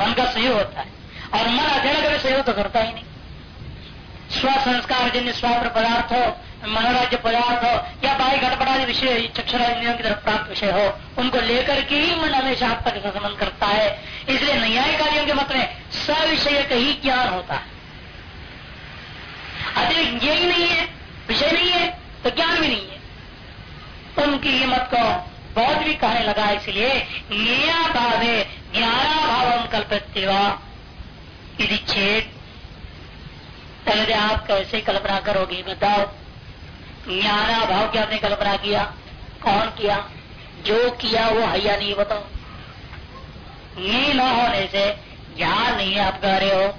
मन का सहयोग होता है। और मन अकेला कभी सहयोग तो करता ही नहीं। स्व संस्कार जन्य स्वात्र पदार्थ हो, मनोराज्य पदार्थ हो, या बाई घटपटादि विषय चक्षुराज्यों की तरफ़ प्राप्त विषय हो, उनको लेकर के ही मन हमेशा आत्मा के संबंध करता है। इसलिए न्याय कार्यों के मत में सविषय का ही ज्ञान होता है। अतिरिक्त यही नहीं है, विषय नहीं है तो ज्ञान भी नहीं है। उनकी ये मत को बहुत भी कहने लगा इसलिए निया भावे ज्ञाना भाव कल्पत्यवा यदि छेद पहले आप कैसे कल्पना करोगे? बताओ। ज्ञाना भाव क्या आपने कल्पना किया। कौन किया? जो किया वो है या नहीं, बताओ। ये न होने से ज्ञान नहीं है, आप कह रहे हो।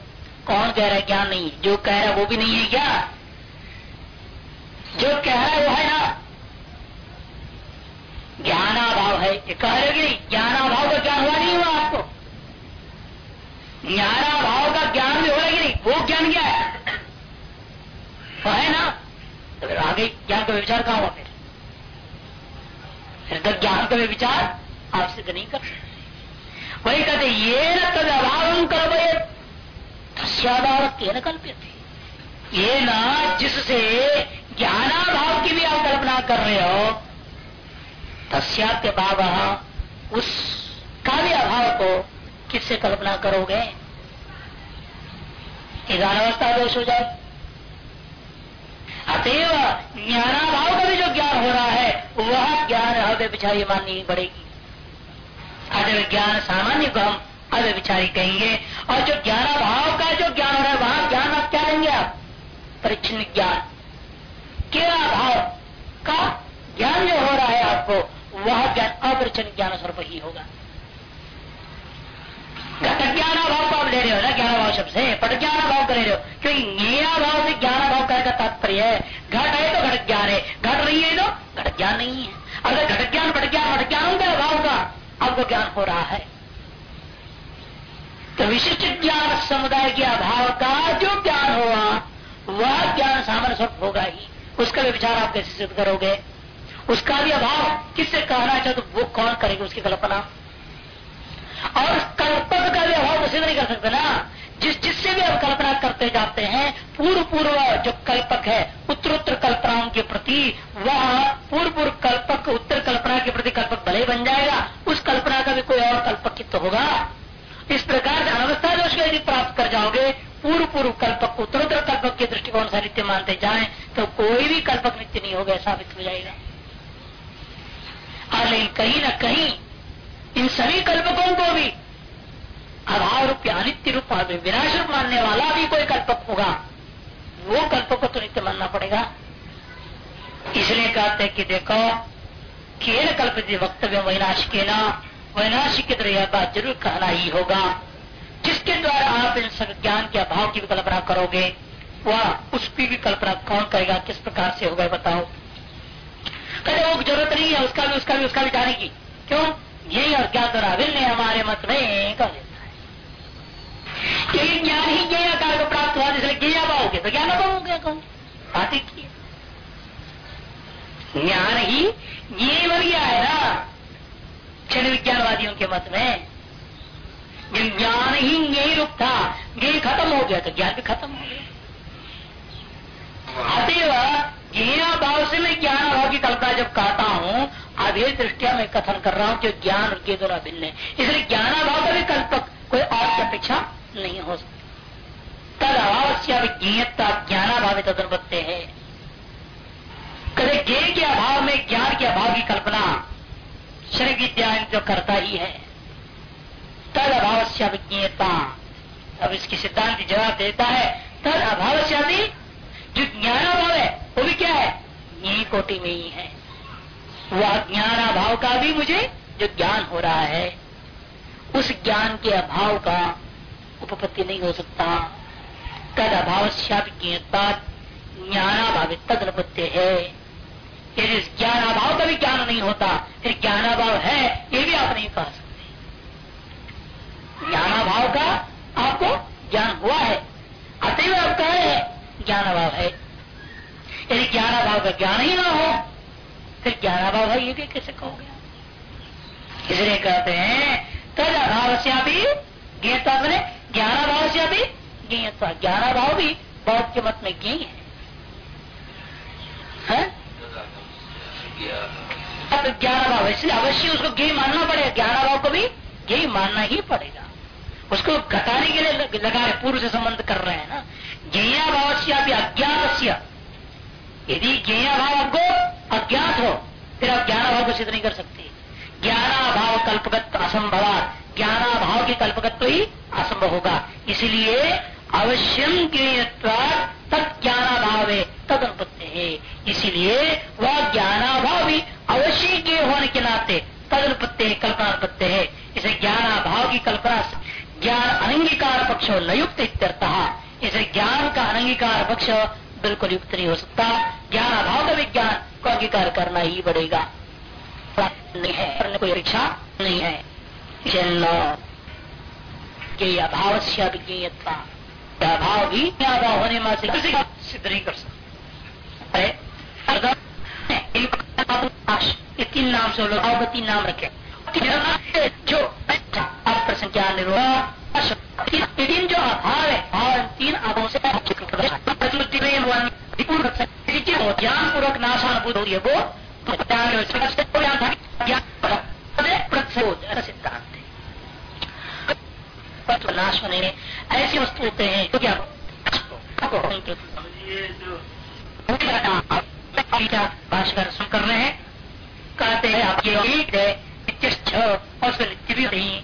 कौन कह रहा है ज्ञान नहीं? जो कह रहा है वो भी नहीं है क्या? जो कह रहा है वो है ना। ज्ञानाभाव है। ये कह रहे कि ज्ञानाभाव का ज्ञान हुआ नहीं हुआ। आपको ज्ञानाभाव का ज्ञान भी हो रहा है कि नहीं? वो ज्ञान क्या है? वो है ना? तो फिर आगे ज्ञान का विचार कहा हुआ फिर? फिर तो ज्ञान का विचार आप सिद्ध नहीं कर सकते। वही कहते, ये न तद अभाव कर कल्पये तस्यादार न कल्पित ये ना जिससे ज्ञानाभाव की भी आप कल्पना कर रहे हो तस्यात्य भाव उस का भी अभाव को किससे कल्पना करोगे? अवस्था दोष हो जाए अतएव ज्ञानाभाव का भी जो ज्ञान हो रहा है, वह ज्ञान हव्य विचारी माननी पड़ेगी। अतः ज्ञान सामान्य को हम अव्य विचारी कहेंगे, और जो ज्ञानाभाव का जो ज्ञान हो रहा है, वहाँ ज्ञान आप क्या लेंगे आप? परिचिन ज्ञान। के भाव का ज्ञान जो हो रहा है आपको, वह ज्ञान अपरिचन ज्ञान स्वरूप ही होगा। घट ज्ञान भाव को आप ले रहे हो ना ज्ञान भाव शब्द से पट ज्ञान भाव कर रहे हो क्योंकि ज्ञा भाव से ज्ञान भाव का तात्पर्य है घट है तो घट ज्ञान है घट नहीं है तो घट ज्ञान नहीं है अगर घट ज्ञान पट ज्ञान पट ज्ञान के अभाव का आपको ज्ञान हो रहा है तो विशिष्ट ज्ञान समुदाय के अभाव का जो ज्ञान होगा वह ज्ञान सामान्य स्वरूप होगा ही उसका भी विचार आप कैसे सिद्ध करोगे? उसका भी अभाव किससे कहना चाहे तो वो कौन करेगा उसकी कल्पना? और कल्पक का अभाव सिद्ध नहीं कर सकते ना। जिस जिससे भी आप कल्पना करते जाते हैं पूर्व पूर्व जो कल्पक है उत्तर उत्तर कल्पनाओं के प्रति, वह पूर्व पूर्व कल्पक, उत्तर कल्पना के प्रति कल्पक भले बन जाएगा। उस कल्पना का भी कोई और कल्पक तो होगा। इस प्रकार से अनवस्था दोष को यदि प्राप्त कर जाओगे पूर्व पूर्व कल्पक उत्तर उत्तर कल्पक के दृष्टिकोण से नित्य मानते जाए तो कोई भी कल्पक नित्य नहीं होगा साबित हो जाएगा। लेकिन कहीं ना कहीं इन सभी कल्पकों को भी। अभाव रूप अनित्य रूप विनाश रूप मानने वाला भी कोई कल्पक होगा। वो कल्पक को तो नित्य मानना पड़ेगा। इसलिए कहते हैं कि देखो खेल कल्पित वक्तव्य वैनाश के ना वैनाशिक की तरह यह बात ज़रूर कहना ही होगा। जिसके द्वारा आप इन ज्ञान के अभाव की भी कल्पना करोगे, वह उसकी भी कल्पना कौन करेगा, किस प्रकार से होगा बताओ। कहते वो ज़रूरत नहीं है, उसका भी उसका भी उसका भी जाने की क्यों? यही अज्ञात और अभिन्न हमारे मत में कर देता है। यही ज्ञान ही ज्ञ आकार को प्राप्त हुआ जिसने ज्ञा पाओगे तो ज्ञान पाओगे कहूँ। बात की ज्ञान ही ये बन गया है ना, क्षण विज्ञानवादियों के मत में। जब ज्ञान ही यही रूप था, ये खत्म हो गया तो ज्ञान भी खत्म हो गया। अतएव ज्ञा भाव से मैं ज्ञान भाव की कल्पना जब कहता हूँ ये दृष्टिया मैं कथन कर रहा हूँ कि ज्ञान और के द्वारा भिन्न है। इसलिए ज्ञानाभाव का भी कोई और की अपेक्षा नहीं हो सकती। तद अभाव से ज्ञता ज्ञानाभाव तदनुपत्य है। कभी ज्ञ के अभाव में ज्ञान के अभाव की कल्पना श्री विद्या जो करता ही है। तद अभाव से अभिज्ञता अब इसकी सिद्धांत जवाब देता है, तद अभाव से अभी जो ज्ञानाभाव है, वो भी क्या है? कोटि में ही है। वह ज्ञानाभाव का भी मुझे जो ज्ञान हो रहा है, उस ज्ञान के अभाव का उपपत्ति नहीं हो सकता। तद अभाव ज्ञता ज्ञानाभाव तद अनुपत्य है। यदि ज्ञान अभाव का भी ज्ञान नहीं होता। फिर ज्ञानाभाव है, ये भी आप नहीं कह सकते। ज्ञानाभाव का आपको ज्ञान हुआ है। अतएव आप हैं, ज्ञानाभाव है। यदि ज्ञानाभाव का ज्ञान ही ना हो फिर ज्ञानाभाव है ये भी कैसे कहोगे? इसलिए कहते हैं तद अभाव से भी ज्ञता मैंने ज्ञानाभाव से अभी ज्ञता ज्ञानाभाव भी बौद्ध के मत में ज्ञ है, है? ज्ञानाभाव इसलिए अवश्य उसको ज्ञ मानना पड़ेगा। ज्ञानाभाव को भी ज्ञ मानना ही पड़ेगा। उसको घटाने के लिए लगा रहे पूर्व से संबंध कर रहे हैं ना। ज्ञाभाव से अभी अज्ञात यदि ज्ञाभाव आपको अज्ञात हो, फिर आप ज्ञानाभाव को सिद्ध नहीं कर सकते। ज्ञानाभाव कल्पगत असंभव ज्ञानाभाव की कल्पगत ही असंभव होगा। इसलिए अवश्यम तत् ज्ञानाभाव है तद अनुपत्ति है। इसीलिए वह ज्ञानाभाव भी अवश्य के होने के नाते तद अनुपत्ति है अनुपत्ति है। इसे ज्ञान ज्ञानाभाव की कल्पना ज्ञान अनंगीकार पक्ष न युक्त इत्यर्थ। इसे ज्ञान का अनंगीकार पक्ष बिल्कुल युक्त नहीं हो सकता। ज्ञान अभाव का विज्ञान को अंगीकार करना ही पड़ेगा। नहीं है कोई परीक्षा नहीं है। अभाव से अभिज्ञता अभाव भी अभाव होने में सिद्ध नहीं कर सकते। तीन नाम से लोग नाम रखे। जो निर्वाह तीन जो अभाव है भाव तीन अभाव से ज्ञान पूर्वक नाशानुभूत हो। वो सिद्धांत है। नाश होने में ऐसी वस्तु होते हैं तो क्या भाषकर सुन कर रहे हैं। कहते हैं आप ये एक है और उसमें नित्य भी नहीं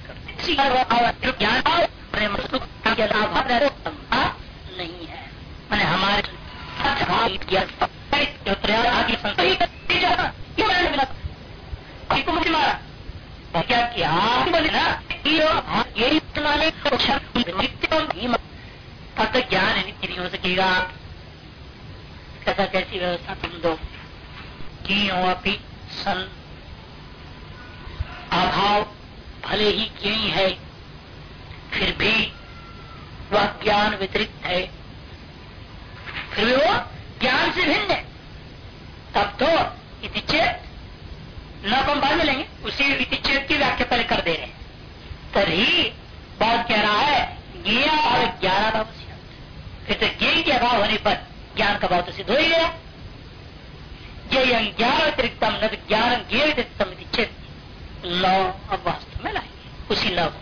नहीं है मैंने हमारे क्या किया ज्ञान नित्य नहीं हो सकेगा कैसा कैसी व्यवस्था तुम दो अपनी सन अभाव भले ही क्यों है, फिर भी वह ज्ञान व्यतिरिक्त है। फिर भी वो ज्ञान से भिन्न है। तब तो इति चेत न हम बाद में लेंगे उसी इति चेत की व्याख्या पहले कर दे रहे हैं। तभी बहुत कह रहा है ज्ञा और ज्ञान अभाव फिर तो ज्ञ के अभाव होने पर ज्ञान का भाव तो सिद्ध हो ही गया। ज्ञान अतिरिक्तम न तो ज्ञान ज्ञ अतिरिक्तम चेत लौ अब वास्तव में लाएँगे उसी लव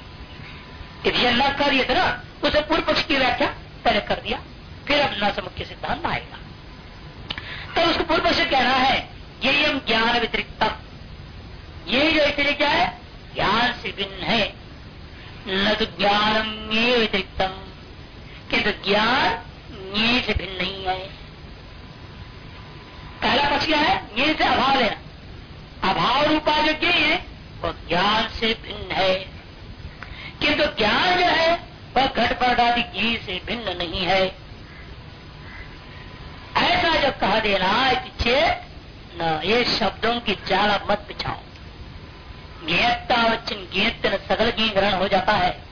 यदि न कर थे ना उसे पूर्व पक्ष की व्याख्या पहले कर दिया, फिर अब न मुख्य सिद्धांत आएगा। तो उसको पूर्व पक्ष कहना है ये हम ज्ञान व्यतिरिक्तम। ये जो इसलिए क्या है? ज्ञान से भिन्न है। न तो ज्ञान व्यतिरिक्तम। किंतु ज्ञान ये से भिन्न नहीं है। पहला पक्ष क्या है? ये से अभाव लेना। अभाव रूपा जो ज्ञ है वो ज्ञान से भिन्न है। किंतु तो ज्ञान जो है, वह घटपट आदि घी से भिन्न नहीं है। ऐसा जो कह देना चेत, न, ये शब्दों की जाला मत बिछाओ। ज्ञतावचिन ज्ञत सगल की ग्रहण हो जाता है।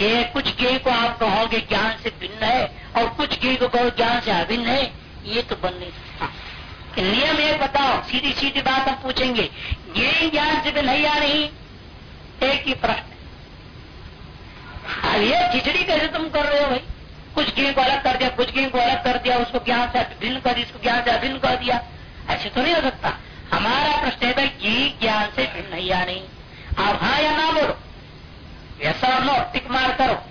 ये कुछ गे को आप कहोगे ज्ञान से भिन्न है, और कुछ गे को कहो ज्ञान से अभिन्न है, ये तो बन नहीं सकता नियम एक बताओ सीधी सीधी बात हम पूछेंगे। ये ज्ञान से भिन्न है या नहीं? एक ही प्रश्न। अब ये खिचड़ी कैसे तुम कर रहे हो भाई? कुछ गे को अलग कर दिया, कुछ गे को अलग कर दिया, उसको ज्ञान से भिन्न कर दिया, इसको ज्ञान से अभिन्न कर दिया। ऐसे तो नहीं हो सकता। हमारा प्रश्न है भाई, ये ज्ञान से भिन्न है या नहीं? आप हाँ या ना बोलो। ऐसा नो टिक मार करो।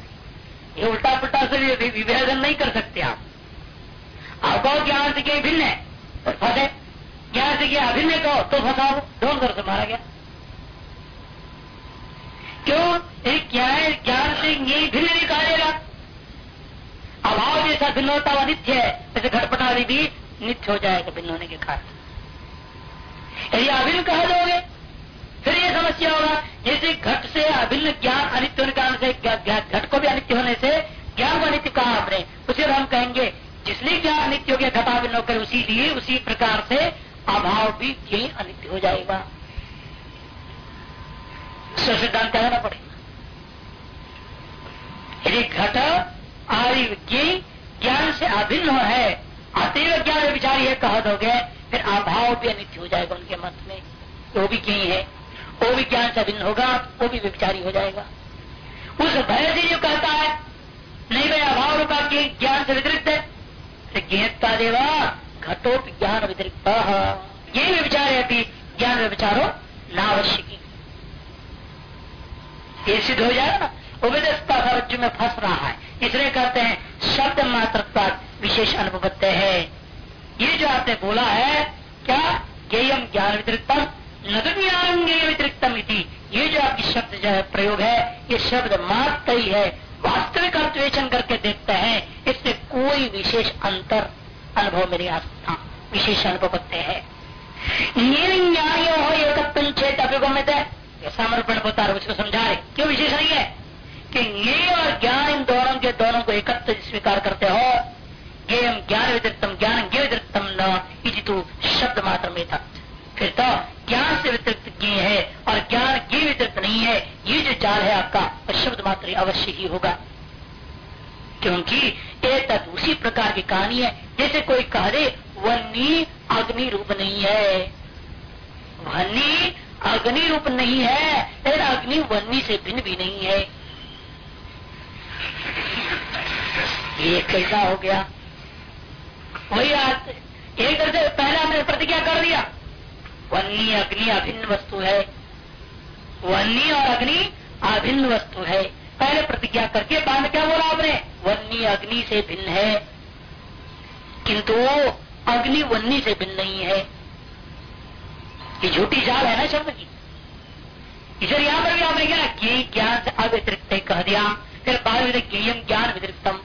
ये उल्टा पुल्टा से विभेदन नहीं कर सकते आप। कहो ज्ञान से क्या भिन्न है। तो फंसे। ज्ञान से क्या? अभिन्न कहो तो फंसाओ। ढोल कर से मारा गया। क्यों? एक क्या है ज्ञान से ये भिन्न निकालेगा। अभाव जैसा भिन्न होता हुआ नित्य है जैसे घटपटादि भी नित्य हो जाएगा भिन्न होने के कारण। यदि अभिन्न कह दोगे, फिर ये समस्या होगा। जैसे घट से अभिन्न ज्ञान अनित्य होने कारण से घट को भी अनित्य होने से, ज्ञान को अनित्य कहा आपने, उसे हम कहेंगे जिसलिए ज्ञान अनित्य हो गया घटाभिन्न होकर उसी लिए, उसी प्रकार से अभाव भी यही अनित्य हो जाएगा। सिद्धांत कहना पड़ेगा। यदि घट आदि ज्ञान से अभिन्न है, अतीव ज्ञान विचारी है, कह दोगे, फिर अभाव भी अनित्य हो जाएगा उनके मत में। वो भी ज्ञ है? वो भी ज्ञान से अभिन्न होगा, वो भी विचारी हो जाएगा। उस भय से जो कहता है, नहीं भाई, अभाव रूपा ज्ञान से व्यतिरिक्त है। तो ज्ञता देवा घटो ज्ञान व्यतिरिक्त ये विचार है अभी ज्ञान विचारो नावश्यकी। ये सिद्ध हो जाएगा ना? उपदेशता रज्जु में फंस रहा है। इसलिए कहते हैं, शब्द मात्र विशेष अनुभवते है। ये जो आपने बोला है, क्या? गेयम ज्ञान व्यतिरिक्तम न तो ज्ञान गेय व्यतिरिक्तम ये जो आपकी शब्द जो है, प्रयोग है, ये शब्द मात्र ही है। वास्तविक अर्थवेशन करके देखते हैं, इससे कोई विशेष अंतर अनुभव में नहीं आ सकता। विशेष अनुभव करते हैं। न्यायो हो एक चेत अभिगमित है। समर्पण होता है उसको समझा रहे। क्यों विशेष नहीं है? कि ये और ज्ञान इन दोनों के दोनों को एकत्र स्वीकार करते हो। गेयम ज्ञान व्यतिरिक्तम ज्ञान ज्ञ व्यतिरिक्तम न तो शब्द मात्र में था। फिर तो ज्ञान से व्यतिरिक्त ज्ञ है और ज्ञान ज्ञ व्यतिरिक्त नहीं है। ये जो चाल है आपका शब्द मात्र अवश्य ही होगा। क्योंकि एक उसी प्रकार की कहानी है। जैसे कोई कह दे, वन्नी अग्नि रूप नहीं है। वन्नी अग्नि रूप नहीं है। लेकिन अग्नि वन्नी से भिन्न भी नहीं है। ये कैसा हो गया? वही आज एक तरह से पहले हमने प्रतिज्ञा कर दिया। वन्नी अग्नि अभिन्न वस्तु है। वन्नी और अग्नि अभिन्न वस्तु है। पहले प्रतिज्ञा करके बाद क्या बोला आपने? वन्नी अग्नि से भिन्न है। किंतु अग्नि वन्नी से भिन्न नहीं है। ये झूठी चाल है ना शब्द की? इसलिए यहाँ पर भी आपने क्या कि ज्ञान से अव्यतिरिक्त कह दिया। फिर बाद ज्ञान व्यतिरिक्तम।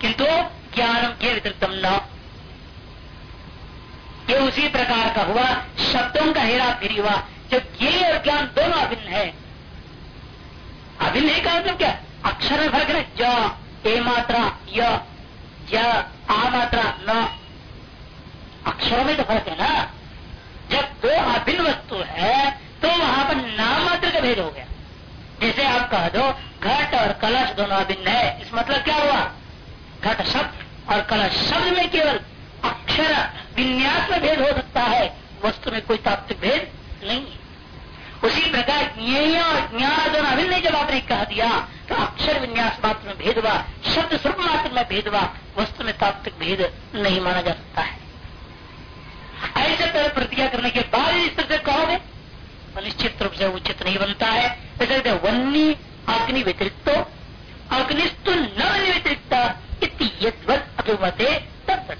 किंतु ज्ञानम के व्यतिरिक्तम न ये उसी प्रकार का हुआ, शब्दों का हेरा फेरी हुआ, जब ज्ञ और ज्ञान दोनों अभिन्न है। अभिन्न है का मतलब क्या? अक्षर में फ़र्क ज, ए मात्रा, य आ मात्रा, न। अक्षरों में तो फ़र्क है ना? जब दो अभिन्न वस्तु है तो वहाँ पर नाम मात्र का भेद हो गया। जैसे आप कह दो, घट और कलश दोनों अभिन्न है। इस मतलब क्या हुआ? घट शब्द और कलश शब्द में केवल अक्षर विन्यास में भेद हो सकता है। वस्तु में कोई तात्विक भेद नहीं है। उसी प्रकार ज्ञेय और ज्ञान दोनों अभिन्न जब आपने कह दिया तो अक्षर विन्यास मात्र में भेद हुआ, शब्द स्वरूप मात्र में भेद हुआ, वस्तु में तात्विक भेद नहीं माना जा सकता है। ऐसे तरह प्रतिज्ञा करने के बाद इस तरह से कहोगे तो निश्चित रूप से उचित नहीं बनता है। वन्नी, अग्नि व्यतिरिक्त, अग्निस्तु न व्यतिरिक्त अभिमते तब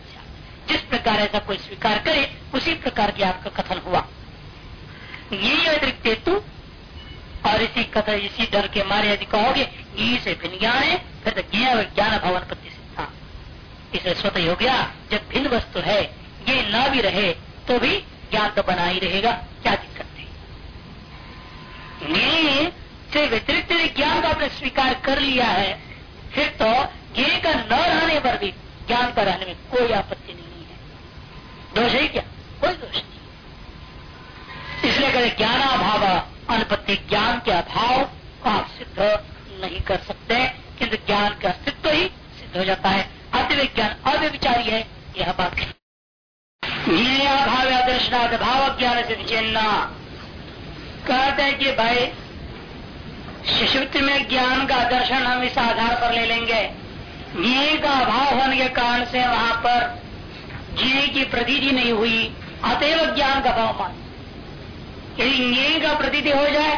जिस प्रकार ऐसा कोई स्वीकार करे, उसी प्रकार की आपका कथन हुआ। ये व्यतिरिक्त हेतु, और इसी कथन इसी डर के मारे यदि कहोगे ये से भिन्न ज्ञान है, फिर तो ज्ञान ज्ञान भवन प्रतिष्ठा इसे स्वतः हो गया, जब भिन्न वस्तु है, ये न भी रहे तो भी ज्ञान तो बना ही रहेगा, क्या दिक्कत नहीं से व्यतिरिक्त ज्ञान का आपने स्वीकार कर लिया है, फिर तो ज्ञ का न रहने पर भी, ज्ञान का रहने में कोई आपत्ति नहीं। है दोष है क्या? कोई दोष नहीं। इसलिए कहते ज्ञानाभाव, अनुपत्ति ज्ञान के अभाव को आप सिद्ध नहीं कर सकते, किंतु ज्ञान का अस्तित्व ही सिद्ध हो जाता है। अतिविज्ञान अव्यविचारी है, यह बात भाव दर्शनाथ भाव ज्ञान से चिन्ह कहते हैं कि भाई शिशुत्व में ज्ञान का दर्शन हम इस आधार पर ले लेंगे। ज्ञ का अभाव होने के कारण से वहाँ पर ज्ञ की प्रतीति नहीं हुई, अतएव ज्ञान का भाव मान। यदि ज्ञ का प्रतीति हो जाए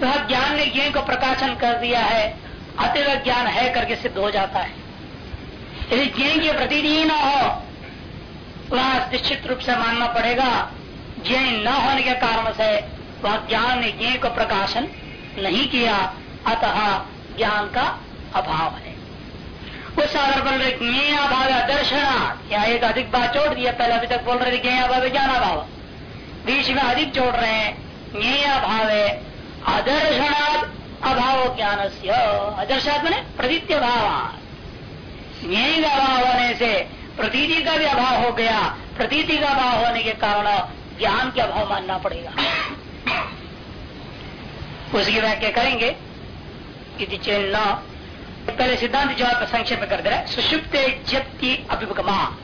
तो ज्ञान ने ज्ञान को प्रकाशन कर दिया है, अतएव ज्ञान है करके सिद्ध हो जाता है। यदि ज्ञान की प्रतीति ही न हो, वहाँ निश्चित रूप से मानना पड़ेगा ज्ञ न होने के कारण से वह ज्ञान ने ज्ञ को प्रकाशन नहीं किया, अतः ज्ञान का अभाव है। उस आधार पर ज्ञ अभाव दर्शना। या एक अधिक बात जोड़ दिया? पहले अभी तक बोल रहे थे ज्ञ ज्ञान अभाव बीच में अधिक जोड़ रहे हैं। ज्ञ अभाव है अदर्शनाद अभाव ज्ञान से अदर्शात मैंने प्रतीत्य भाव ज्ञ का अभाव होने से प्रतीति का भी अभाव हो गया। प्रतीति का अभाव होने के कारण ज्ञान के अभाव मानना पड़ेगा। उसकी व्याख्या करेंगे। कि चिन्ह पहले सिद्धांत जवाब संक्षेप कर दे रहा सुषुप्त जप्ति अभिगमा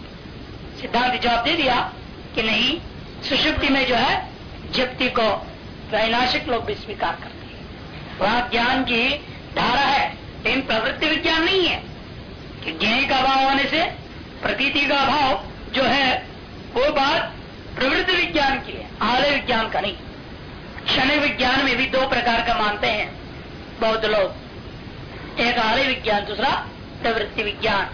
सिद्धांत जवाब दे दिया कि नहीं, सुषुप्ति में जो है, जप्ति को वैनाशिक लोग भी स्वीकार करते हैं। वहाँ ज्ञान की धारा है, लेकिन प्रवृत्ति विज्ञान नहीं है कि ज्ञ का अभाव होने से प्रतीति का अभाव जो है, वो बात प्रवृत्ति विज्ञान की है, आलय विज्ञान का नहीं। क्षण विज्ञान में भी दो प्रकार का मानते हैं बहुत लोग। एक आलय विज्ञान, दूसरा प्रवृत्ति विज्ञान।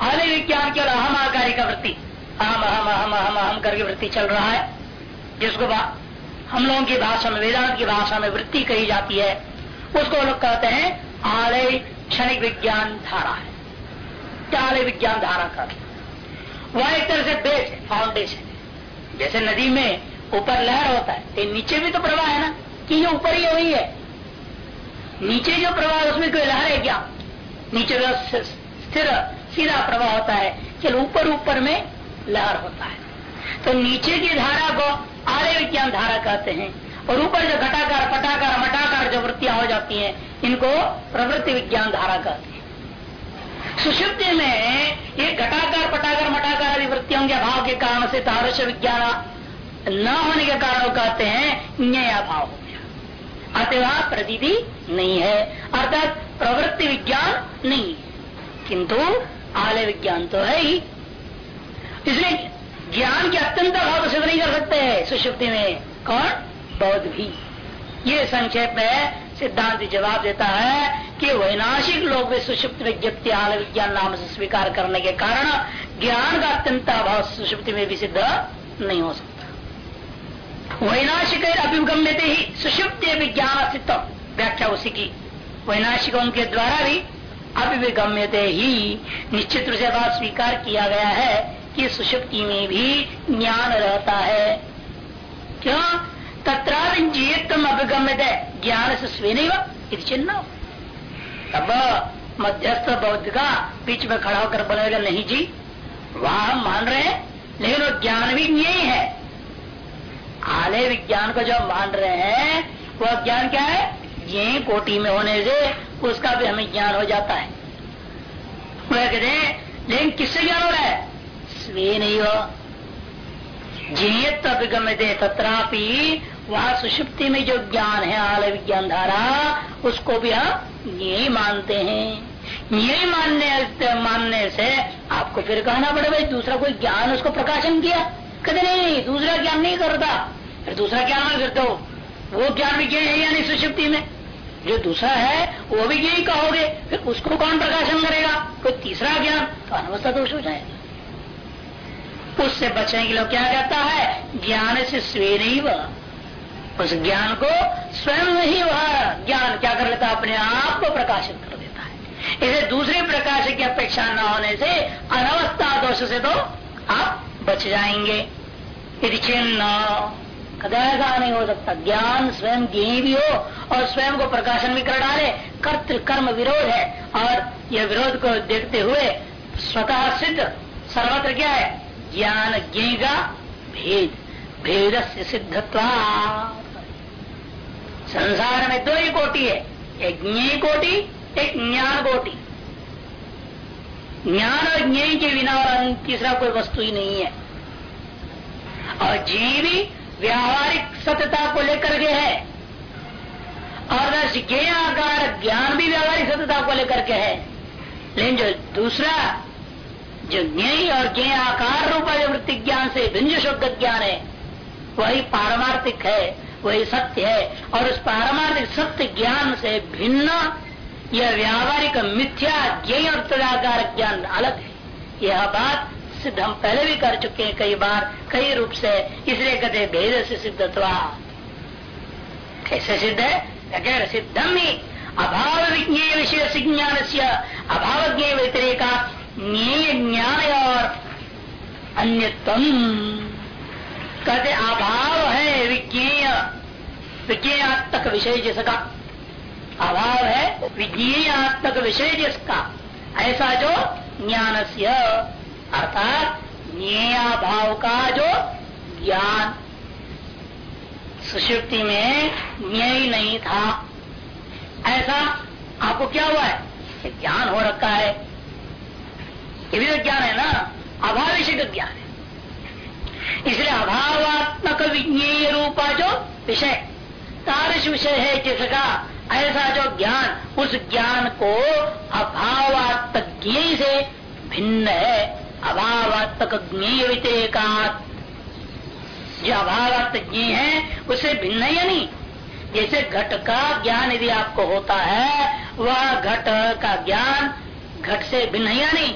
आलय विज्ञान केवल अहम आकारी का वृत्ति, अहम अहम अहम अहम अहम करके वृत्ति चल रहा है। जिसको हम लोगों की भाषा में, वेदांत की भाषा में वृत्ति कही जाती है, उसको लोग कहते हैं आलय क्षणिक विज्ञान धारा है। आलय विज्ञान धारा का? वह एक तरह से बेस है फाउंडेशन जैसे नदी में ऊपर लहर होता है तो नीचे भी तो प्रवाह है ना, कि ये ऊपर ही वही है। नीचे जो प्रवाह, उसमें कोई लहर है क्या? नीचे जो स्थिर, सीधा प्रवाह होता है, चल ऊपर ऊपर में लहर होता है। तो नीचे की धारा को आर्य विज्ञान धारा कहते हैं। और ऊपर जो घटाकार, पटाकार, मटाकार जो वृत्तियाँ हो जाती हैं, इनको प्रवृत्ति विज्ञान धारा कहते हैं। सुषुप्ति में ये घटाकार, पटाकार, मटाकार आदि वृत्तियों के अभाव के कारण से तारस विज्ञान न होने के कारण कहते हैं न्याय गया अतः प्रतीति नहीं है, अर्थात प्रवृत्ति विज्ञान नहीं किंतु आलय विज्ञान तो है ही। इसलिए ज्ञान के अत्यंत अभाव सिद्ध नहीं कर सकते हैं सुषुप्ति में। कौन? बौद्ध भी। ये संक्षेप में सिद्धांत जवाब देता है कि वैनाशिक लोग भी सुषुप्त विज्ञप्ति आल विज्ञान नाम से स्वीकार करने के कारण ज्ञान का अत्यंत अभाव सुषुप्ति में भी सिद्ध नहीं हो सकता। वैनाशिक अभिगम्य ही सुषुप्त विज्ञान अस्तित्व व्याख्या उसी की। वैनाशिकों के द्वारा भी अभिगम्यते ही निश्चित रूप से बात स्वीकार किया गया है कि सुषुप्ति में भी ज्ञान रहता है। क्यों? तत्राजीतम अभिगम्य ज्ञान से स्वे चिन्ह। तब मध्यस्थ बौद्ध का बीच में खड़ा होकर बोलेगा, नहीं जी, वहाँ हम मान रहे हैं, लेकिन वो ज्ञान भी यही है। आलय विज्ञान को जो मान रहे हैं, वह ज्ञान क्या है? ये कोटि में होने से उसका भी हमें ज्ञान हो जाता है। वह कहते हैं, लेकिन किससे ज्ञान हो रहा है? स्वे नहीं हो। जिनियत तथापि वहाँ सुषुप्ति में जो ज्ञान है आलय विज्ञान धारा, उसको भी हम यही मानते हैं। यही मानने मानने से आपको फिर कहना पड़े भाई दूसरा कोई ज्ञान उसको प्रकाशन किया? कहते नहीं, दूसरा ज्ञान नहीं करता। फिर दूसरा क्या मान करते हो वो ज्ञान भी ज्ञान है यानी सुषुप्ति में? जो दूसरा है, वो भी यही कहोगे। फिर उसको कौन प्रकाशन करेगा? कोई तीसरा ज्ञान? तो अनवस्था दोष हो जाएगा। उससे बचने के लिए क्या कहता है? ज्ञान से स्वे नहीं उस ज्ञान को स्वयं ही वह ज्ञान क्या कर लेता अपने आप को प्रकाशित कर देता है। इसे दूसरे प्रकाश की अपेक्षा न होने से अनवस्था दोष से तो आप बच जाएँगे। चिन्ह कदा ऐसा नहीं हो सकता। ज्ञान स्वयं ज्ञी भी हो और स्वयं को प्रकाशन भी कर डाले। कर्त कर्म विरोध है। और यह विरोध को देखते हुए स्वतः सिद्ध, सर्वत्र क्या है? ज्ञान ज्ञ का भेद। भेद से सिद्धत्वा। संसार में दो ही कोटि है। एक ज्ञ कोटि, एक ज्ञान कोटि। ज्ञान और ज्ञ के बिना और तीसरा कोई वस्तु ही नहीं है। और जी भी व्यावहारिक सत्यता को लेकर के है। और ज्ञ आकार, ज्ञान भी व्यावहारिक सत्यता को लेकर के है। लेकिन जो दूसरा, जो ज्ञ और ज्ञ आकार रूप वृत्ति ज्ञान से भिन्न शुद्ध ज्ञान है, वही पारमार्थिक है, वही सत्य है। और उस पारमार्थिक सत्य ज्ञान से भिन्न यह व्यावहारिक मिथ्या ज्ञ और तदाकार ज्ञान अलग है। यह बात सिद्ध हम पहले भी कर चुके हैं कई बार, कई रूप से। इसलिए कहते भेद से सिद्धत्वा। कैसे सिद्ध है? सिद्धम ही अभाव विज्ञेय विषय ज्ञान से अभाव ज्ञ व्यतिरेका ज्ञान और अन्यतम कहते अभाव है विज्ञेय विज्ञात्मक विषय जिसका। अभाव है विज्ञात्मक विषय जिसका। ऐसा जो ज्ञान से अर्थात भाव का जो ज्ञान। सुषुप्ति में ज्ञ नहीं था। ऐसा आपको क्या हुआ है? ज्ञान हो रखा है। ये भी तो ज्ञान है ना? अभाविषय ज्ञान है। इसलिए अभावात्मक विज्ञेय रूपा जो विषय तारस विषय है जिसका ऐसा जो ज्ञान, उस ज्ञान को अभावात्मक से भिन्न है। अभावात्मक जो अभावात्मक ज्ञ है उससे भिन्न है नहीं? जैसे घट का ज्ञान यदि आपको होता है, वह घट का ज्ञान घट से भिन्न या नहीं?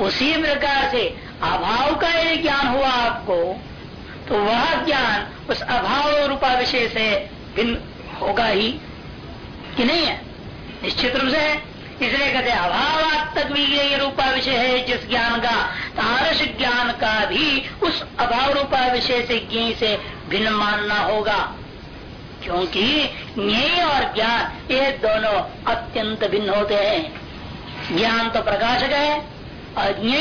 उसी प्रकार से अभाव का यदि ज्ञान हुआ आपको तो वह ज्ञान उस अभाव रूपा विषय से भिन्न होगा ही कि नहीं है? निश्चित रूप से है। इसलिए कहते अभावात्मक भी ये रूपा विषय है, जिस ज्ञान का, तारस ज्ञान का भी, उस अभाव रूपा विषय से ज्ञ से भिन्न मानना होगा। क्योंकि ज्ञ और ज्ञान, ये दोनों अत्यंत भिन्न होते हैं। ज्ञान तो प्रकाशक है और ज्ञ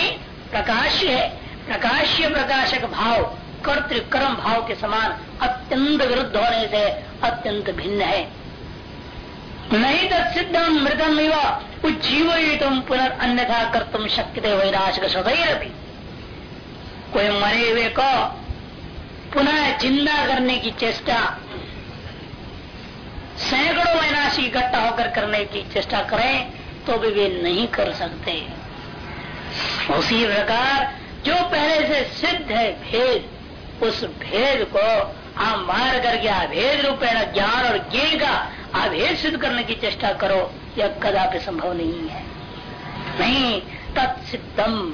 प्रकाश है। प्रकाश्य प्रकाशक भाव कर्तिक्रम भाव के समान अत्यंत विरुद्ध होने से अत्यंत भिन्न है। नहीं तत्सिद्धम मृतम उज्जीवितम पुनर् अन्यथा कर तुम शक्य थे सदैर भी कोई मरे हुए को पुनः ज़िंदा करने की चेष्टा, सैकड़ों वैनाशी इकट्ठा होकर करने की चेष्टा करें तो भी वे नहीं कर सकते। उसी प्रकार, जो पहले से सिद्ध है भेद, उस भेद को हम मार करके अभेद रूपेण ज्ञान और ज्ञ का अभेद सिद्ध करने की चेष्टा करो, यह कदापि संभव नहीं है। नहीं, तत्सिद्धम।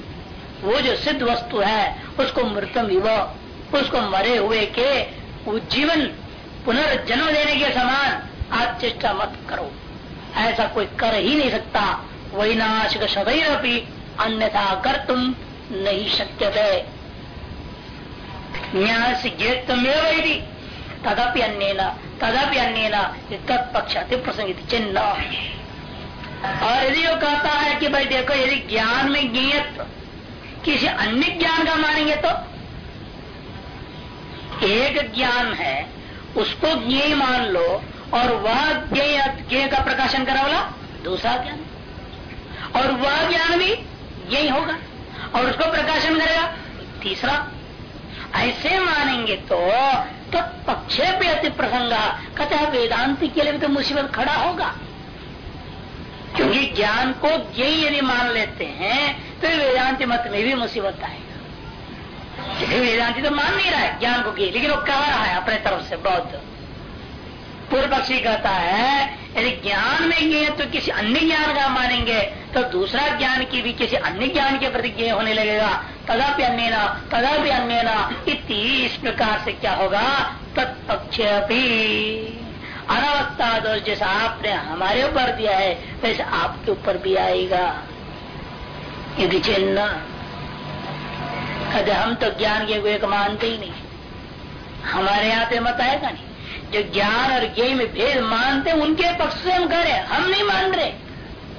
वो जो सिद्ध वस्तु है, उसको मृतम युव उसको मरे हुए के जीवन पुनर्जन्म देने के समान आप चेष्टा मत करो। ऐसा कोई कर ही नहीं सकता। वही नाश सदैव भी अन्यथा कर तुम नहीं है ज्ञान तदपि अन्य तदपि अन्य तत्पक्ष प्रसंग चिन्ह और यदि वो कहता है कि भाई देखो, यदि ज्ञान में ज्ञेयत्व, किसी अन्य ज्ञान का मानेंगे तो? एक ज्ञान है, उसको ज्ञ मान लो, और वह ज्ञ का प्रकाशन करा बोला दूसरा ज्ञान। और वह ज्ञान भी यही होगा, और उसको प्रकाशन करेगा, तीसरा ऐसे मानेंगे तो तो पक्षे पे अति प्रसंग कहते वेदांत के लिए भी तो मुसीबत खड़ा होगा। क्योंकि ज्ञान को ज्ञ यदि मान लेते हैं तो वेदांत मत में भी मुसीबत आएगा। वेदांति तो मान नहीं रहा है, ज्ञान को ज्ञ, लेकिन वो कह रहा है अपने तरफ़ से, बौद्ध। पूर्व पक्षी कहता है, यदि ज्ञान में ये तो किसी अन्य ज्ञान का मानेंगे तो दूसरा ज्ञान की भी किसी अन्य ज्ञान के प्रति ज्ञ होने लगेगा, तदापि अन्य ना तदापि अन्य ना इस प्रकार से क्या होगा? तत्पक्ष अनावस्था दोष जैसा आपने हमारे ऊपर दिया है, वैसे आपके ऊपर भी आएगा। यदि चिन्ह कहते हम तो ज्ञान के एक मानते ही नहीं। हमारे यहाँ पे मत आएगा नहीं। जो ज्ञान और ज्ञ में भेद मानते उनके पक्ष से हम कह रहे हम नहीं मान रहे।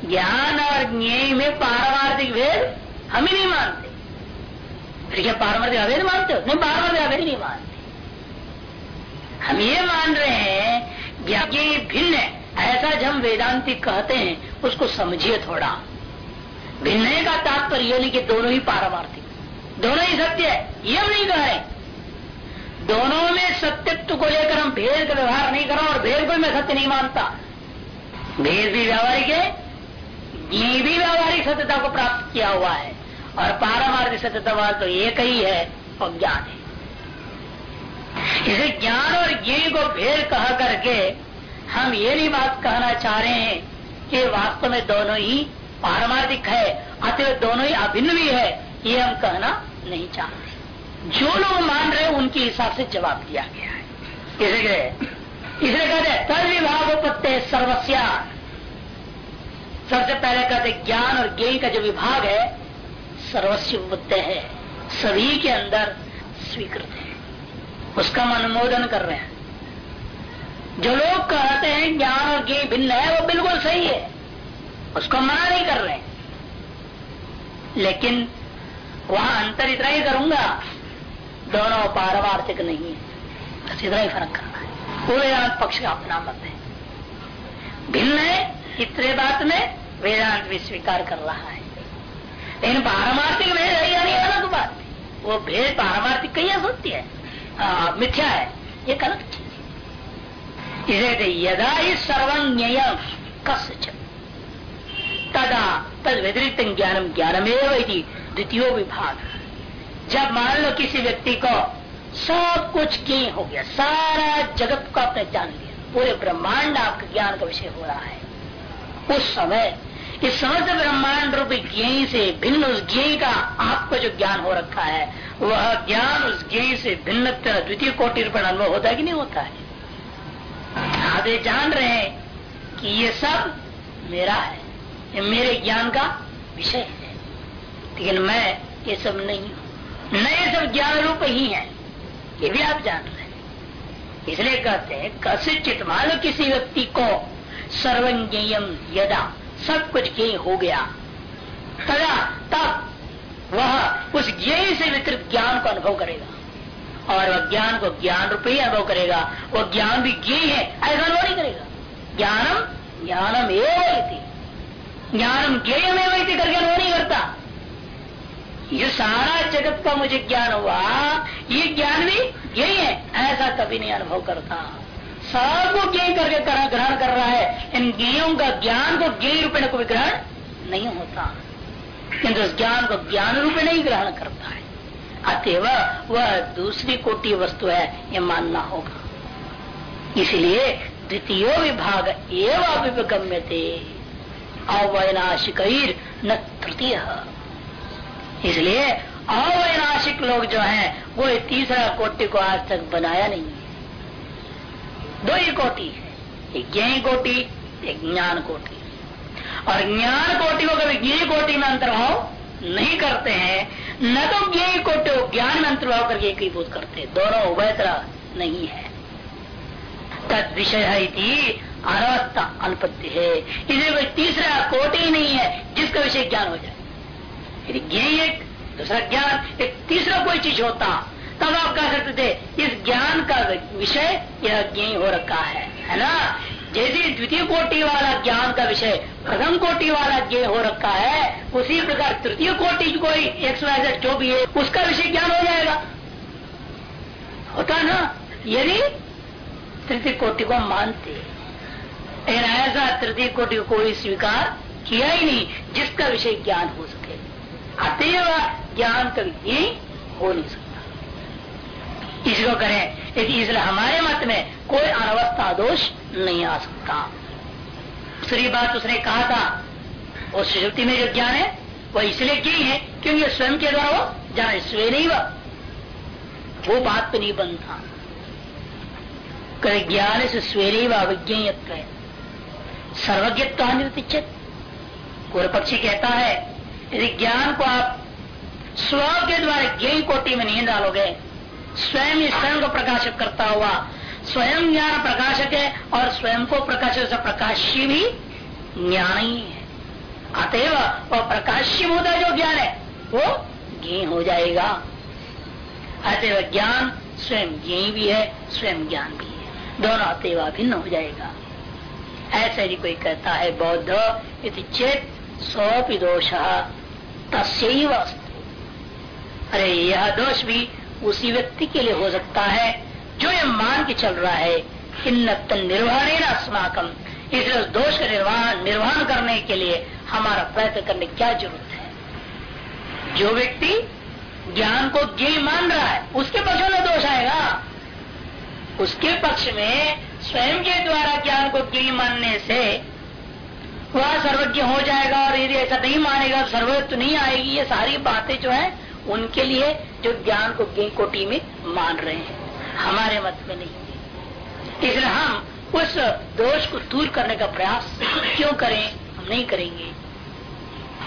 ज्ञान और ज्ञ में पारमार्थिक भेद हम ही नहीं मानते। फिर क्या पारमार्थिक अभेद मानते हो? नहीं, पारमार्थिक अभेद नहीं मानते। हम ये मान रहे हैं, ज्ञान भिन्न है। ऐसा जब हम वेदांति कहते हैं, उसको समझिए थोड़ा। भिन्न का तात्पर्य नहीं कि दोनों ही पारमार्थिक। दोनों ही सत्य है, ये हम नहीं कह रहे। दोनों में हम भेद का व्यवहार नहीं करो और भेद को मैं सत्य नहीं मानता। भेद भी व्यावहारिक है, ये भी व्यावहारिक सत्यता को प्राप्त किया हुआ है, और पारमार्थिक सत्यता तो एक ही है, और ज्ञान है। इसे ज्ञान और ज्ञ को भेद कह करके हम ये नहीं बात कहना चाह रहे हैं कि वास्तव में दोनों ही पारमार्थिक है अतः दोनों ही अभिन्न भी है, ये हम कहना नहीं चाहते। जो लोग मान रहे उनके हिसाब से जवाब दिया गया इसलिए कहते तद विभागोपत्य सर्वस्या। सबसे पहले कहते ज्ञान और ज्ञ का जो विभाग है सर्वस्व है। सभी के अंदर स्वीकृत है। उसका अनुमोदन कर रहे हैं। जो लोग कहते हैं ज्ञान और ज्ञ भिन्न है, वो बिल्कुल सही है। उसको मना नहीं कर रहे लेकिन, वहाँ अंतर इतना ही करूँगा, दोनों पारमार्थिक नहीं है। बस इतना ही फ़र्क करना है। वेदांत पक्ष का अपना मत है। भिन्न है इतने बात में वेदांत भी स्वीकार कर रहा है। लेकिन पारमार्थिक भेद है या नहीं अलग बात वो भेद पारमार्थिक कहीं होती है? आ, मिथ्या है। ये गलत चीज़ है। इसे यदा ही सर्वज्ञ कस तदा तद व्यतिरिक्त ज्ञानम ज्ञानमेव द्वितीय विभाग। जब मान लो किसी व्यक्ति को सब कुछ ज्ञ हो गया, सारा जगत को आपने जान लिया। पूरे ब्रह्मांड आपके ज्ञान का विषय हो रहा है। उस समय, इस समस्त ब्रह्मांड रूप ज्ञ से भिन्न उस ज्ञ का आपको जो ज्ञान हो रखा है, वह ज्ञान उस ज्ञ से भिन्न द्वितीय कोटि रूप अनुभव होता है कि नहीं होता है? आप ये जान रहे हैं कि ये सब मेरा है, ये मेरे ज्ञान का विषय है। लेकिन मैं ये सब नहीं हूँ। नए सब ज्ञान रूप ही है। ये भी आप जान रहे हैं। इसलिए कहते हैं, कसिचित मान किसी व्यक्ति को सर्वज्ञम यदा सब कुछ ज्ञ हो गया, तदा तब वह उस ज्ञ से वितरित ज्ञान को अनुभव करेगा। और वह ज्ञान को ज्ञान रूप ही अनुभव करेगा। वह ज्ञान भी ज्ञ है, ऐसा अनुभव नहीं करेगा। ज्ञानम ज्ञानम एवं ज्ञानम ज्ञेयम एवं करके अनुभव नहीं करता। ये सारा जगत का मुझे ज्ञान हुआ। ये ज्ञान भी यही है। ऐसा कभी नहीं अनुभव करता। सबको ज्ञ करके ग्रहण कर रहा है। इन ज्ञों का ज्ञान को ज्ञ रूप में कोई ग्रहण नहीं होता। किंतु उस ज्ञान को ज्ञान रूप नहीं ग्रहण करता है। अतएव वह दूसरी कोटि वस्तु है, ये मानना होगा। इसलिए द्वितीय विभाग एवं अभिगम्य थे अवैनाशिक न तृतीय। इसलिए अवैनाशिक लोग जो हैं, वो तीसरा कोटि को आज तक बनाया नहीं है। दो ही कोटि है। एक ज्ञ कोटि, एक ज्ञान कोटि। और ज्ञान कोटि को कभी ज्ञ कोटि में अंतर्भाव नहीं करते हैं, न तो ज्ञ कोटि को ज्ञान में अंतर्भाव करके एक ही बोध करते हैं। दोनों उभय तरह नहीं है। तद विषय है अनवस्था अनुपत्ति है। इसलिए कोई तीसरा कोटि नहीं है जिसका विषय ज्ञान हो जाए। यदि ज्ञ एक दूसरा ज्ञान, एक तीसरा कोई चीज़ होता, तब आप कह सकते थे, इस ज्ञान का विषय यह ज्ञ हो रखा है है ना? जैसे द्वितीय कोटि वाला ज्ञान का विषय, प्रथम कोटि वाला ज्ञ हो रखा है, उसी प्रकार तृतीय कोटि कोई एक सौ जो भी है, उसका विषय ज्ञान हो जाएगा। होता ना? यदि तृतीय कोटि को मानते ऐसा तृतीय कोटि कोई स्वीकार किया ही नहीं, जिसका विषय ज्ञान हो सके। अतएव ज्ञान कभी ये हो नहीं सकता। इसको करें यदि इसलिए हमारे मत में कोई अनवस्था दोष नहीं आ सकता। दूसरी बात उसने कहा था, वो सुषुप्ति में जो ज्ञान है वो इसलिए की है? क्योंकि स्वयं के द्वारा वो जान स्वयं नहीं वह वो बात तो नहीं बनता ज्ञान से स्वेरे व अविज्ञत्व है। सर्वज्ञत्व पूर्व पक्षी कहता है यदि ज्ञान को आप स्व के द्वारा ज्ञ कोटि में नहीं डालोगे, स्वयं ही स्वयं को प्रकाशित करता हुआ, स्वयं ज्ञान प्रकाशक है और स्वयं को प्रकाशित प्रकाशी भी ज्ञान ही है। अतएव वह प्रकाश्य होता जो ज्ञान है, वो ज्ञ हो जाएगा। अतएव ज्ञान स्वयं ज्ञ भी है, स्वयं ज्ञान भी है। दोनों अतएव भिन्न हो जाएगा। ऐसे यदि कोई कहता है, बौद्ध यदि चेत सोपि दोष तस्व अरे, यह दोष भी उसी व्यक्ति के लिए हो सकता है, जो ये मान के चल रहा है इन निर्वहण अस्माकम इसलिए उस दोष का निर्वाहन निर्वहन करने के लिए हमारा प्रयत्न करने क्या ज़रूरत है? जो व्यक्ति ज्ञान को ज्ञ मान रहा है, उसके पक्ष में दोष आएगा। उसके पक्ष में स्वयं के द्वारा ज्ञान को ज्ञ मानने से वह सर्वज्ञ हो जाएगा और यदि ऐसा नहीं मानेगा सर्वज्ञ नहीं आएगी, ये सारी बातें जो है, उनके लिए जो ज्ञान को कोटि में मान रहे हैं। हमारे मत में नहीं। इसलिए हम उस दोष को दूर करने का प्रयास क्यों करें, हम नहीं करेंगे।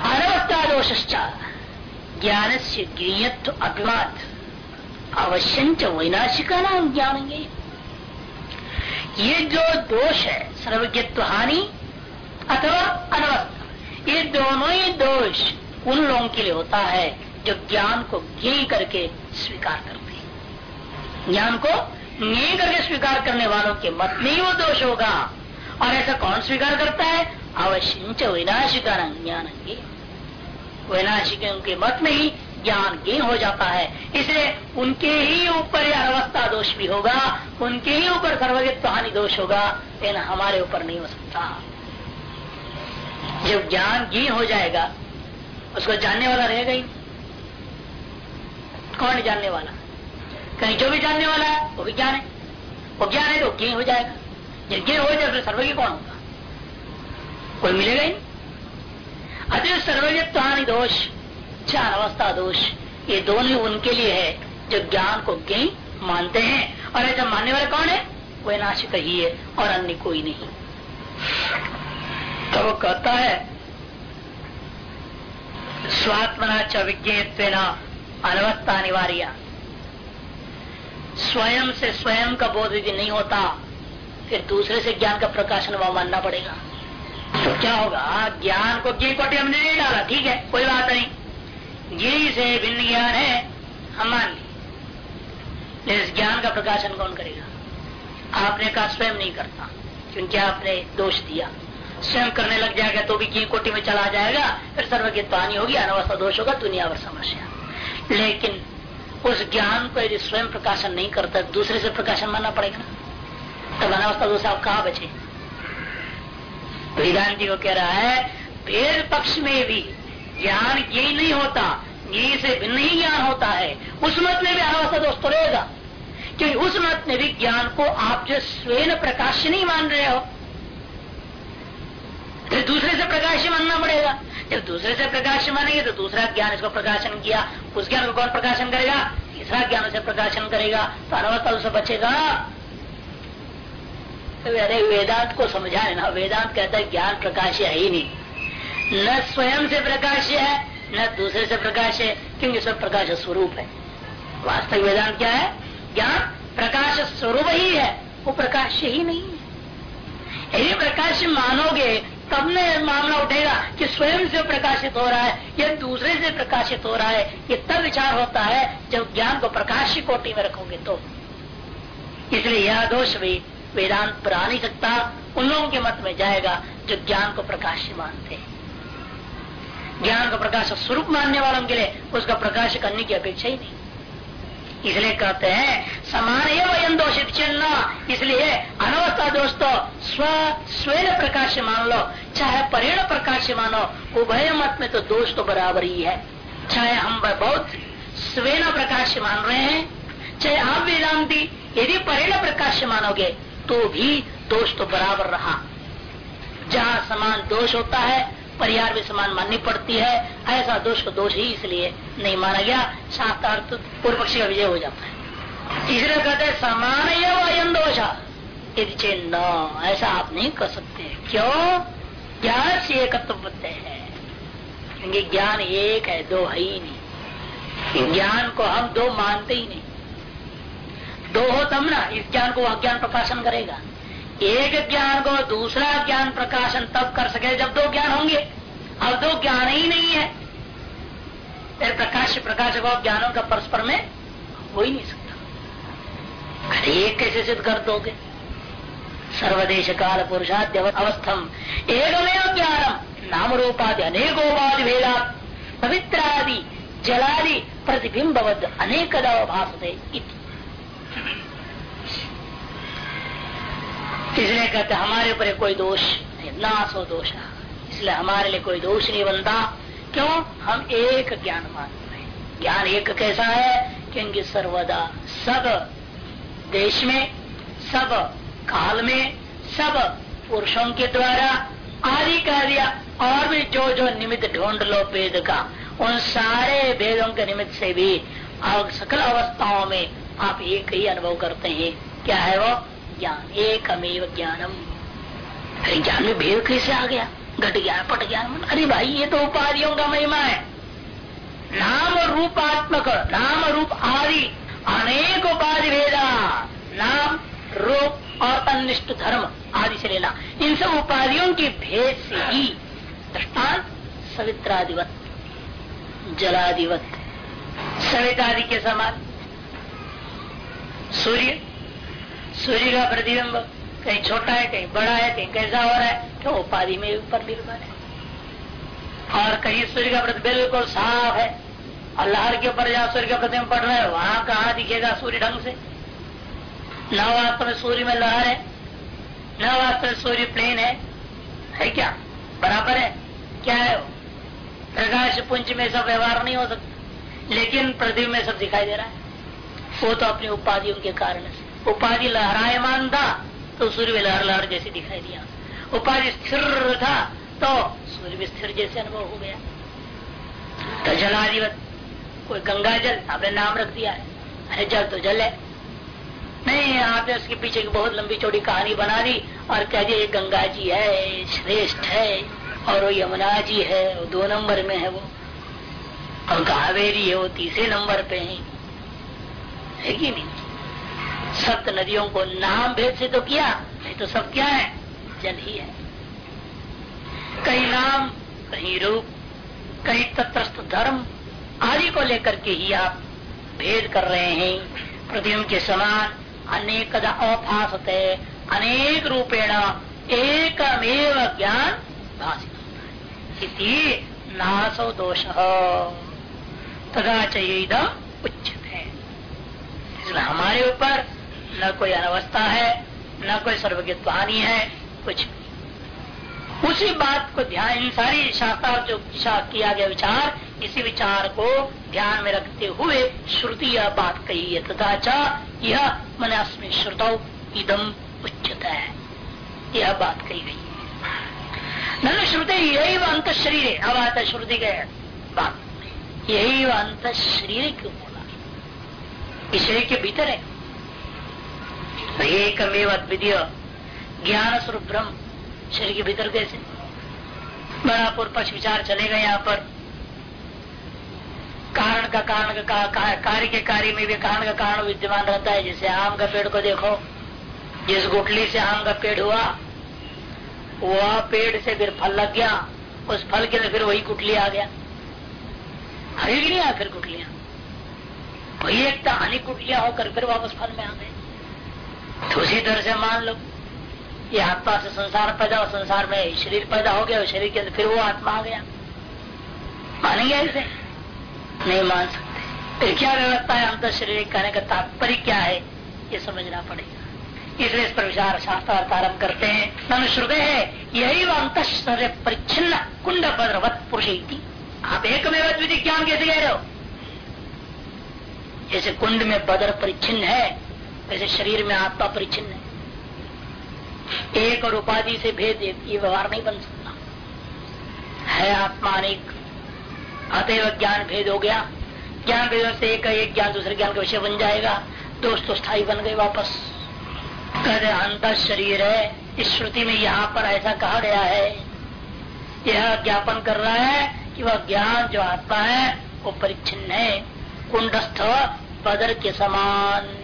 अनवस्था दोषा ज्ञान से ज्ञेयत्व अभिवाद अवश्य वैनाशिका नाम ज्ञान ये जो दोष है, सर्वज्ञत्व हानि अथवा अनवस्था ये दोनों ही दोष उन लोगों के लिए होता है जो ज्ञान को ज्ञ करके स्वीकार करते हैं। ज्ञान को ज्ञ करके स्वीकार करने वालों के मत में ही वो दोष होगा। और ऐसा कौन स्वीकार करता है? अवश्य विनाशिका ज्ञान विनाशिक उनके मत में ही ज्ञान ज्ञ हो जाता है। इसलिए उनके ही ऊपर यह अवस्था दोष भी होगा, उनके ही ऊपर सर्वज्ञत्व हानि दोष होगा, लेकिन हमारे ऊपर नहीं हो सकता। जब ज्ञान ज्ञ हो जाएगा, उसको जानने वाला रहेगा ही कौन जानने वाला? कहीं जो भी जानने वाला है, वो भी ज्ञान है। वो ज्ञान है तो ज्ञ हो जाएगा। जब ज्ञ हो जाए फिर सर्वज्ञ कौन होगा? कोई मिलेगा ही अतः सर्वज्ञत्व हानि दोष, चार अवस्था दोष, ये दोनों उनके लिए है जो ज्ञान को ज्ञ मानते हैं। और ऐसा मानने वाले कौन है? वह नाशिक ही है और अन्य कोई नहीं। तो कहता है, स्वात्मना च विज्ञत्व अनवस्था अनिवार्य स्वयं से स्वयं का बोध यदि नहीं होता, फिर दूसरे से ज्ञान का प्रकाशन वह मानना पड़ेगा। तो क्या होगा? ज्ञान को ज्ञ कोटि हमने नहीं डाला, ठीक है, कोई बात नहीं। ज्ञ से भिन्न ज्ञान है, हम मान ली। इस ज्ञान का प्रकाशन कौन करेगा? आपने कहा स्वयं नहीं करता, क्योंकि आपने दोष दिया। स्वयं करने लग जाएगा तो भी की कोटि में चला जाएगा, फिर सर्वज्ञ पानी होगी अनवस्था दोष होगा, दुनिया भर समस्या। लेकिन उस ज्ञान को यदि स्वयं प्रकाशन नहीं करता, दूसरे से प्रकाशन मानना पड़ेगा ना? तब अनवस्था दोष आप कहा बचे? वेदांति को कह रहा है, भेद पक्ष में भी ज्ञान यही नहीं होता यही से भिन्न ही ज्ञान होता है। उस मत में भी अनवस्था दोष तो रहेगा। क्योंकि उस मत में भी ज्ञान को आप जो स्वयं प्रकाश नहीं मान रहे हो। फिर दूसरे से प्रकाश मानना पड़ेगा। जब दूसरे से प्रकाश मानेंगे तो दूसरा ज्ञान इसको प्रकाशन किया। उस ज्ञान को कौन प्रकाशन करेगा? तीसरा ज्ञान से प्रकाशन करेगा। तो अनवस्था उसे बचेगा। तो अरे वेदांत को समझा है ना। वेदांत कहता है, ज्ञान प्रकाश है ही नहीं। न स्वयं से प्रकाश है, न दूसरे से प्रकाश है, क्योंकि सब प्रकाश स्वरूप है। वास्तविक वेदांत क्या है? ज्ञान प्रकाश स्वरूप ही है। वो प्रकाश ही नहीं है। यदि प्रकाश मानोगे तब में मामला उठेगा कि स्वयं से प्रकाशित हो रहा है या दूसरे से प्रकाशित हो रहा है, ये तब विचार होता है जब ज्ञान को प्रकाशी कोटि में रखोगे तो। इसलिए यह दोष भी वेदांत पर आ नहीं सकता उन लोगों के मत में जाएगा जो ज्ञान को प्रकाश मानते हैं। ज्ञान को प्रकाश स्वरूप मानने वालों के लिए उसका प्रकाश करने की अपेक्षा ही नहीं। इसलिए कहते हैं समान एवं दोषित चिन्ह। इसलिए अनवस्था दोष तो स्व स्वयं प्रकाश मान लो चाहे परिण प्रकाश मानो, उभय मत में तो दोष तो बराबर ही है। चाहे हम बहुत स्वयं प्रकाश मान रहे हैं, चाहे आप वेदांति यदि परिण प्रकाश मानोगे तो भी दोष तो बराबर रहा। जहाँ समान दोष होता है परिहार भी समान माननी पड़ती है। ऐसा दोष को दोष ही इसलिए नहीं माना गया। शास्त्रार्थ पूर्व पक्षी का विजय हो जाता है। इसलिए कहते हैं समान अयम दोष। यदि न ऐसा आप नहीं कर सकते। क्यों? ज्ञान से एकत्व है। क्योंकि ज्ञान एक है, दो है ही नहीं। ज्ञान को हम दो मानते ही नहीं। दो हो तब ना, इस ज्ञान को अज्ञान प्रकाशन करेगा। एक ज्ञान को दूसरा ज्ञान प्रकाशन तब कर सके जब दो ज्ञान होंगे। अब दो ज्ञान ही नहीं है। फिर प्रकाश प्रकाश भाव ज्ञानों का परस्पर में हो ही नहीं सकता। अरे एक कैसे सिद्ध कर दोगे। सर्वदेश काल पुरुषाद्य अवस्थम एकमेव ज्ञानम। नाम रूपादि अनेकोपाधि भेदा। पवित्र आदि जलादि प्रतिबिंब अनेक भाषते इसलिए कहते हमारे ऊपर कोई दोष ना सो दोष इसलिए हमारे लिए कोई दोष नहीं बनता। क्यों? हम एक ज्ञान मानते हैं। ज्ञान एक कैसा है? क्योंकि सर्वदा, सब देश में, सब काल में, सब पुरुषों के द्वारा आदि कार्य और भी जो जो निमित्त ढूंढ लो वेद का, उन सारे भेदों के निमित्त से भी सकल अवस्थाओं में आप एक ही अनुभव करते हैं। क्या है वो? ज्ञान, एकमेव ज्ञानम। अरे ज्ञान में भेद कैसे आ गया? घट ज्ञान पट ज्ञान अरे भाई, ये तो उपाधियों का महिमा है। नाम रूपात्मक, नाम रूप आदि, अनेक उपाधि भेदा, नाम, रूप और अनिष्ट धर्म आदि से लेना। इन सब उपाधियों के भेद से ही दृष्टान सवित्रादिवत, जलादिवत, सवितादि के समान। सूर्य सूर्य का प्रतिबिंब, कहीं छोटा है, कहीं बड़ा है, कहीं कैसा हो रहा है तो उपाधि में ऊपर निर्भर है। और कहीं सूर्य का प्रति बिल्कुल साफ़ है, और लहर के ऊपर जहाँ सूर्य का प्रतिबिंब पड़ रहा है, वहाँ कहा दिखेगा सूर्य ढंग से? न वास्तव में सूर्य में लहर है, न वास्तव में सूर्य प्लेन है। है क्या? बराबर है? क्या है प्रकाश पुंज में सब व्यवहार नहीं हो सकता, लेकिन प्रतिबिंब में सब दिखाई दे रहा है। वो तो अपनी उपाधियों के कारण से उपाधि लहरायमान था तो सूर्य में लहर लहर जैसे दिखाई दिया। उपाधि स्थिर था तो सूर्य भी स्थिर जैसे अनुभव हो गया। तो जलाधिवत कोई गंगा जल, आपने नाम रख दिया है। अरे जल तो जल है। नहीं, आपने उसके पीछे की बहुत लंबी चौड़ी कहानी बना दी और कह दिया गंगा जी है श्रेष्ठ है, और वो यमुना जी है, वो दो नंबर में है वो। और कावेरी है वो तीसरे नंबर पे है। है कि नहीं? सप्त नदियों को नाम भेद से तो किया, नहीं तो सब क्या है? जल ही है। कहीं नाम, कहीं रूप, कहीं तटस्थ धर्म, आदि को लेकर के ही आप भेद कर रहे हैं। प्रतिम के समान अनेक अभासते अनेक रूपेण एकमेव ज्ञान भाषित होता है। नासो दोष। तथा चयदम उचित है इसलिए हमारे ऊपर न कोई अनवस्था है, न कोई सर्वज्ञत्व हानि है, कुछ उसी बात को ध्यान इन सारी शास्त्रा जो किया गया विचार, इसी विचार को ध्यान में रखते हुए श्रुति यह बात कही है, तथा चा यह मन अस्मिन श्रुत इदम उच्चत है। यह बात कही गई है। न श्रुति यही वह अंत शरीर है अब आता श्रुति के बात। यही वह अंत शरीर क्यों बोला? इस शरीर के भीतर है। एकमेव अद्वितीय ज्ञान स्वरूप ब्रह्म शरीर के भीतर कैसे? बड़ा पूर्व पक्ष विचार चलेगा यहाँ पर। कारण का कारण का कार्य के कार्य में भी कारण का कारण विद्यमान रहता है। जैसे आम का पेड़ को देखो, जिस गुटली से आम का पेड़ हुआ, वह पेड़ से फिर फल लग गया, उस फल के फिर वही कुटली आ गया। हरी नहीं फिर कुटलियाँ वही एक अनेक कुटलियाँ होकर फिर वापस फल में आ गए। तो उसी तरह से मान लो। ये आत्मा से संसार पैदा हो, संसार में शरीर पैदा हो गया, शरीर के अंदर फिर वो आत्मा आ गया। मानेंगे ऐसे? नहीं मान सकते। फिर क्या व्यवस्था है? अंतर शरीर कहने का तात्पर्य क्या है? ये समझना पड़ेगा। इसलिए इस पर विचार शास्त्र आरंभ करते हैं। नन श्रुदय है, यही वह अंत परिच्छिन्न कुंड भद्रवत पुरुष आप एक में ज्ञान कैसे कह रहे हो? जैसे कुंड में बदर परिच्छिन्न है वैसे शरीर में आत्मा परिच्छिन्न है। एक और उपाधि से भेद ये व्यवहार नहीं बन सकता। है आत्मा अनेक। अतएव ज्ञान भेद हो गया। ज्ञान भेद से एक एक ज्ञान, दूसरे ज्ञान का विषय बन जाएगा। दोष तो स्थायी बन गए वापस। कहते अंत शरीर है। इस श्रुति में यहाँ पर ऐसा कहा गया है। यह ज्ञापन कर रहा है कि वह ज्ञान, जो आत्मा है, वो परिच्छिन्न है। कुंडस्थ बदर के समान।